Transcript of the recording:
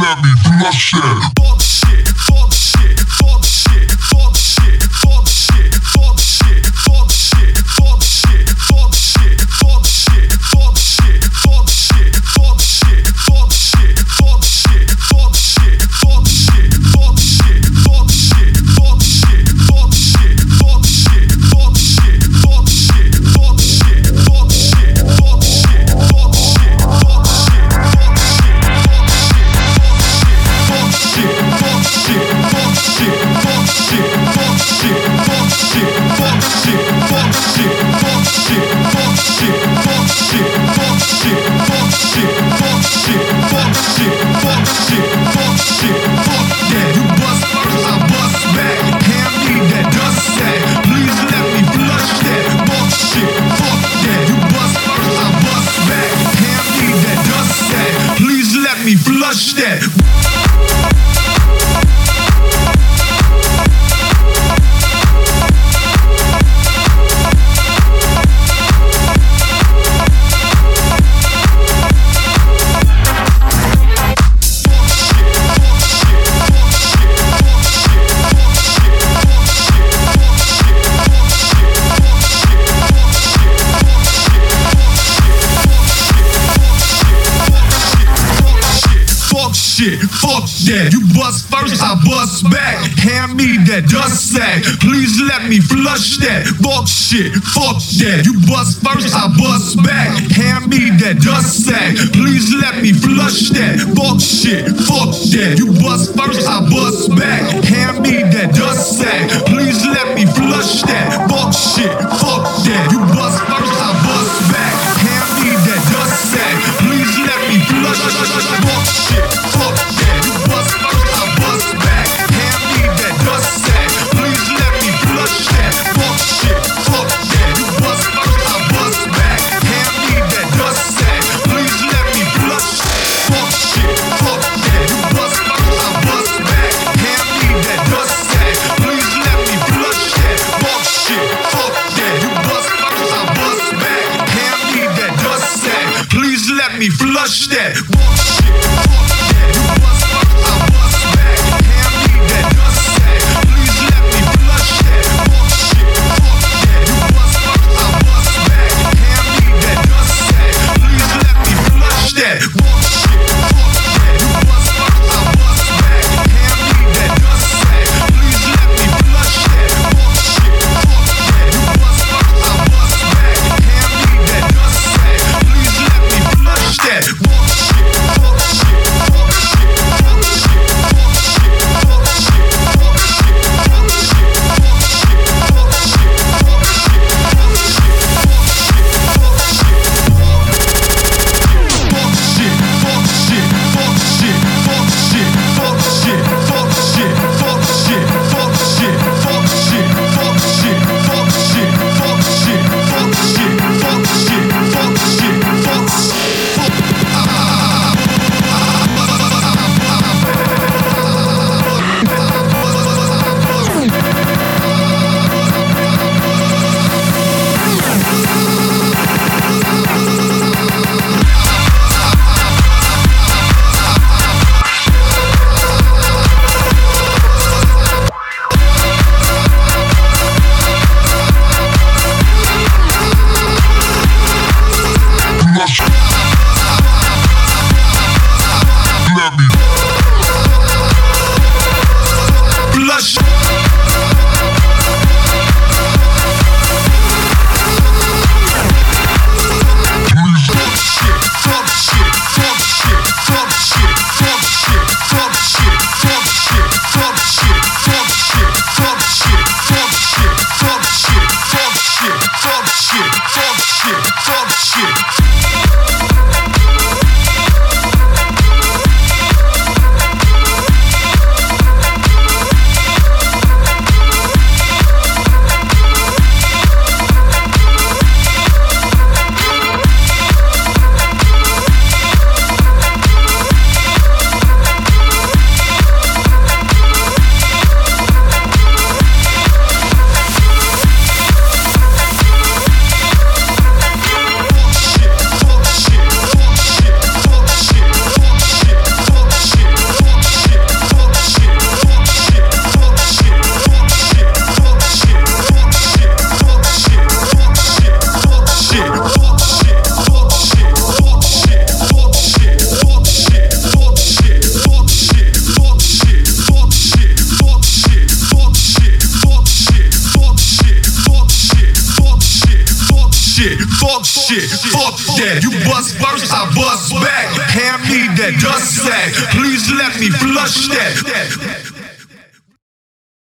let me blush it. shit, fuck shit, fuck shit. that. You bust first, I bust back. Hand me that dust sack. Please let me flush that. Fuck shit, fuck that. You bust first, I bust back. Hand me that dust sack. Please let me flush that. Fuck shit, fuck that. You bust first, I bust back. Hand me that dust sack. Please let me flush that. Fuck shit, fuck that. You bust first. Let me flush that. Shit, fuck that. You bust first, I bust back. Hand me that dust sack. Please let me flush that.